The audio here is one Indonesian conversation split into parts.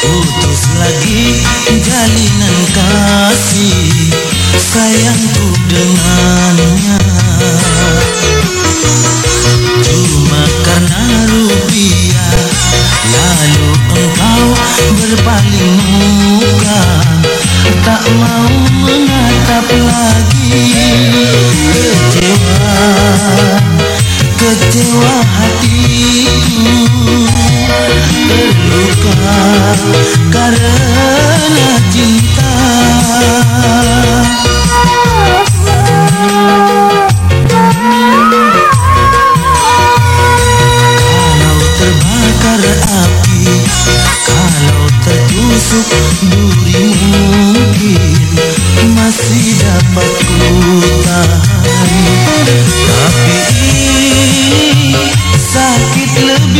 Putus lagi jalinan kasih Sayangku dengannya karena cinta. Kalau terbakar api Kalau tertusuk duri mungkin Masih dapat ku Tapi ini sakit lebih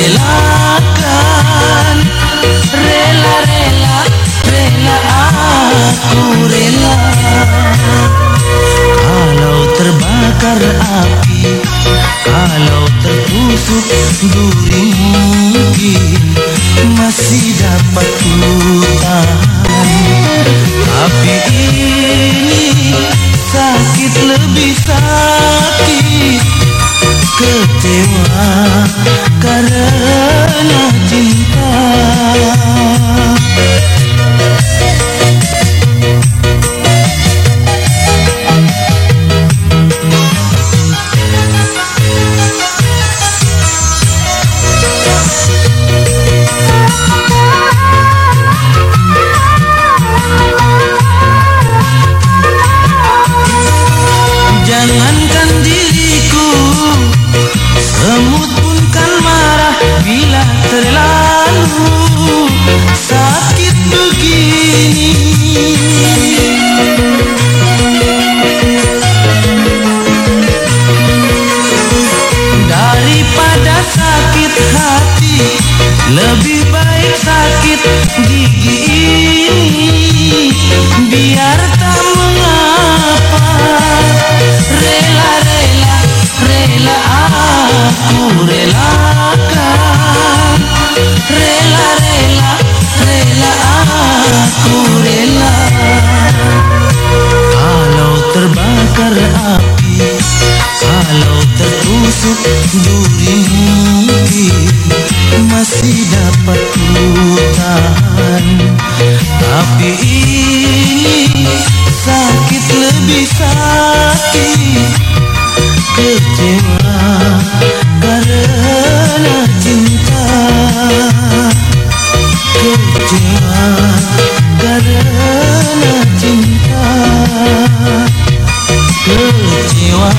relakan Rela-rela, rela aku rela. Kalau terbakar api Kalau tertusuk duri mungkin Masih dapat ku tahan Tapi ini sakit lebih sakit Kecewa Lebih baik sakit gigi ini. Biar tak mengapa. Rela-rela, rela aku relakan masih dapat kutahan. Tapi ini sakit lebih sakit. Kecewa karena cinta. Kecewa karena cinta. Kecewa